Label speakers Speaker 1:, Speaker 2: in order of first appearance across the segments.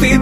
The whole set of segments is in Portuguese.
Speaker 1: be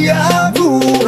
Speaker 1: criado